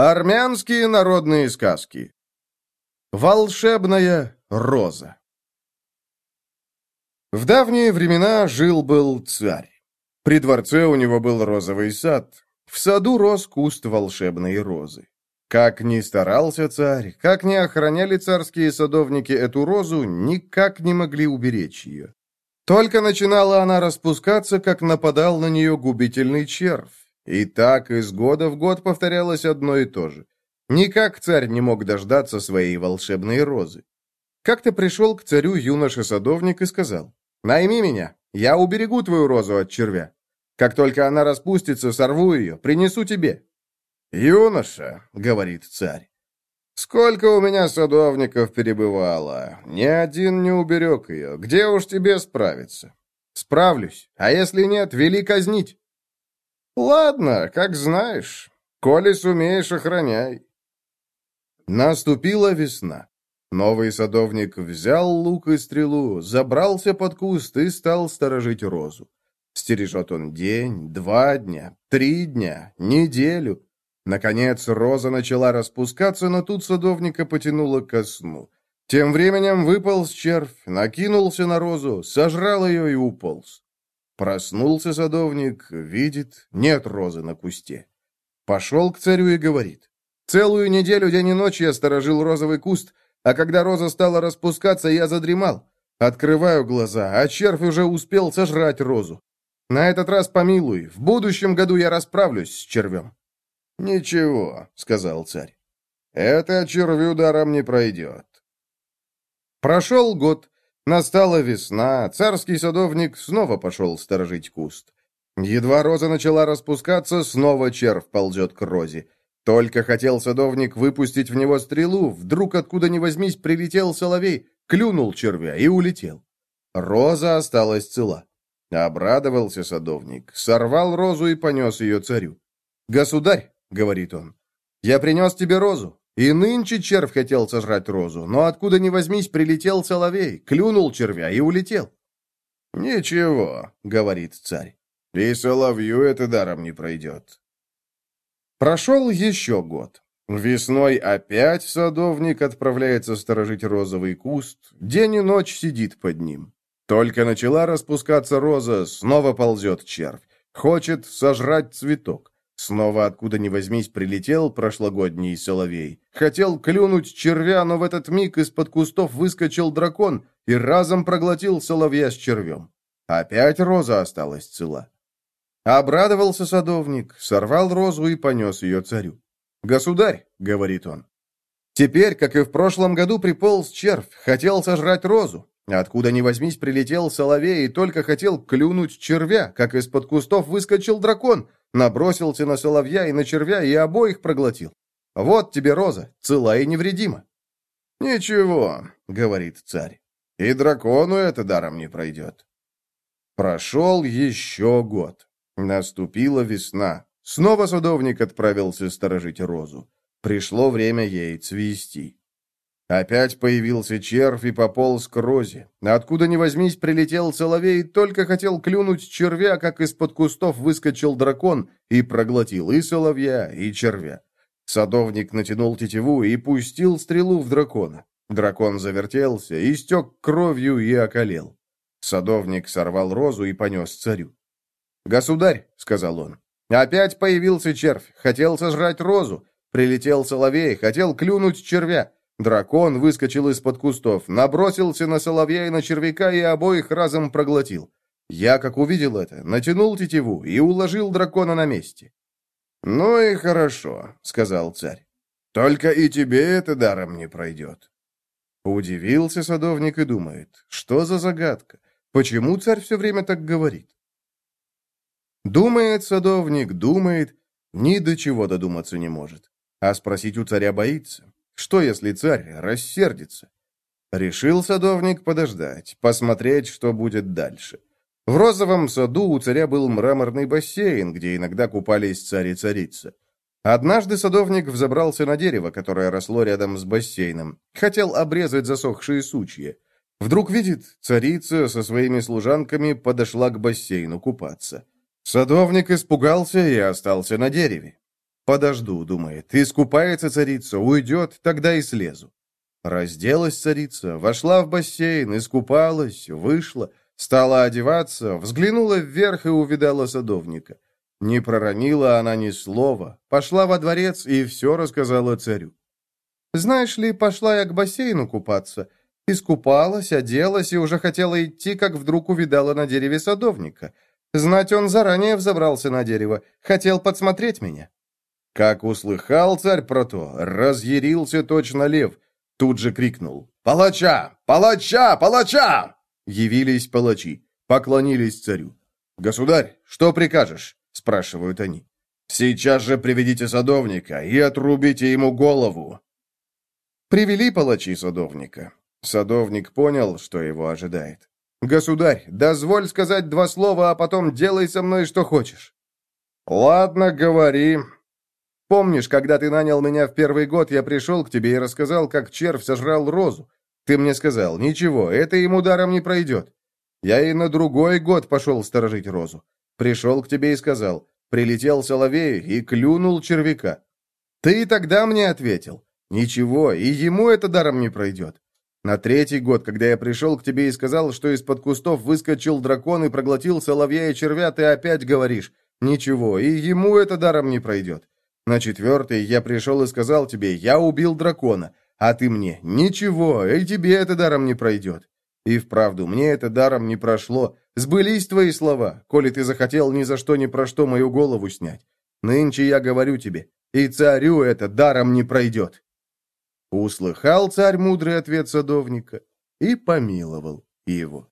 Армянские народные сказки. Волшебная роза. В давние времена жил-был царь. При дворце у него был розовый сад. В саду рос куст волшебной розы. Как ни старался царь, как ни охраняли царские садовники эту розу, никак не могли уберечь ее. Только начинала она распускаться, как нападал на нее губительный червь. И так из года в год повторялось одно и то же. Никак царь не мог дождаться своей волшебной розы. Как-то пришел к царю юноша-садовник и сказал, «Найми меня, я уберегу твою розу от червя. Как только она распустится, сорву ее, принесу тебе». «Юноша», — говорит царь, «сколько у меня садовников перебывало, ни один не уберег ее, где уж тебе справиться?» «Справлюсь, а если нет, вели казнить». «Ладно, как знаешь. Коли сумеешь, охраняй». Наступила весна. Новый садовник взял лук и стрелу, забрался под куст и стал сторожить розу. Стережет он день, два дня, три дня, неделю. Наконец роза начала распускаться, но тут садовника потянуло ко сну. Тем временем выполз червь, накинулся на розу, сожрал ее и уполз. Проснулся садовник, видит, нет розы на кусте. Пошел к царю и говорит. Целую неделю день и ночь я сторожил розовый куст, а когда роза стала распускаться, я задремал. Открываю глаза, а червь уже успел сожрать розу. На этот раз помилуй, в будущем году я расправлюсь с червем. «Ничего», — сказал царь, — «это червю даром не пройдет». Прошел год, Настала весна, царский садовник снова пошел сторожить куст. Едва роза начала распускаться, снова червь ползет к розе. Только хотел садовник выпустить в него стрелу, вдруг откуда ни возьмись прилетел соловей, клюнул червя и улетел. Роза осталась цела. Обрадовался садовник, сорвал розу и понес ее царю. «Государь», — говорит он, — «я принес тебе розу. И нынче червь хотел сожрать розу, но откуда ни возьмись прилетел соловей, клюнул червя и улетел. «Ничего», — говорит царь, — «и соловью это даром не пройдет». Прошел еще год. Весной опять садовник отправляется сторожить розовый куст, день и ночь сидит под ним. Только начала распускаться роза, снова ползет червь. Хочет сожрать цветок. Снова откуда ни возьмись прилетел прошлогодний соловей. Хотел клюнуть червя, но в этот миг из-под кустов выскочил дракон и разом проглотил соловья с червем. Опять роза осталась цела. Обрадовался садовник, сорвал розу и понес ее царю. «Государь», — говорит он, — «теперь, как и в прошлом году, приполз червь, хотел сожрать розу. Откуда ни возьмись прилетел соловей и только хотел клюнуть червя, как из-под кустов выскочил дракон, набросился на соловья и на червя и обоих проглотил. Вот тебе роза, цела и невредима. «Ничего», — говорит царь, — «и дракону это даром не пройдет». Прошел еще год. Наступила весна. Снова садовник отправился сторожить розу. Пришло время ей цвести. Опять появился червь и пополз к розе. Откуда ни возьмись, прилетел соловей, только хотел клюнуть червя, как из-под кустов выскочил дракон и проглотил и соловья, и червя. Садовник натянул тетиву и пустил стрелу в дракона. Дракон завертелся, истек кровью и околел. Садовник сорвал розу и понес царю. «Государь», — сказал он, — «опять появился червь, хотел сожрать розу. Прилетел соловей, хотел клюнуть червя». Дракон выскочил из-под кустов, набросился на соловья и на червяка и обоих разом проглотил. Я, как увидел это, натянул тетиву и уложил дракона на месте. «Ну и хорошо», — сказал царь. «Только и тебе это даром не пройдет». Удивился садовник и думает, что за загадка? Почему царь все время так говорит? Думает садовник, думает, ни до чего додуматься не может. А спросить у царя боится. Что, если царь рассердится? Решил садовник подождать, посмотреть, что будет дальше. В розовом саду у царя был мраморный бассейн, где иногда купались царь и царица. Однажды садовник взобрался на дерево, которое росло рядом с бассейном. Хотел обрезать засохшие сучья. Вдруг видит, царица со своими служанками подошла к бассейну купаться. Садовник испугался и остался на дереве. Подожду, думает, искупается царица, уйдет, тогда и слезу. Разделась царица, вошла в бассейн, искупалась, вышла, стала одеваться, взглянула вверх и увидала садовника. Не проронила она ни слова, пошла во дворец и все рассказала царю. «Знаешь ли, пошла я к бассейну купаться. Искупалась, оделась и уже хотела идти, как вдруг увидала на дереве садовника. Знать он заранее взобрался на дерево, хотел подсмотреть меня». Как услыхал царь про то, разъярился точно лев, тут же крикнул «Палача! Палача! Палача!» Явились палачи, поклонились царю. «Государь, что прикажешь?» – спрашивают они. «Сейчас же приведите садовника и отрубите ему голову!» Привели палачи садовника. Садовник понял, что его ожидает. «Государь, дозволь сказать два слова, а потом делай со мной что хочешь». «Ладно, говори», Помнишь, когда ты нанял меня в первый год, я пришел к тебе и рассказал, как червь сожрал розу? Ты мне сказал, ничего, это ему даром не пройдет. Я и на другой год пошел сторожить розу. Пришел к тебе и сказал, прилетел соловей и клюнул червяка. Ты тогда мне ответил, ничего, и ему это даром не пройдет. На третий год, когда я пришел к тебе и сказал, что из-под кустов выскочил дракон и проглотил соловья и червя, ты опять говоришь, ничего, и ему это даром не пройдет. На четвертый я пришел и сказал тебе, я убил дракона, а ты мне, ничего, и тебе это даром не пройдет. И вправду, мне это даром не прошло. Сбылись твои слова, коли ты захотел ни за что ни про что мою голову снять. Нынче я говорю тебе, и царю это даром не пройдет. Услыхал царь мудрый ответ садовника и помиловал его.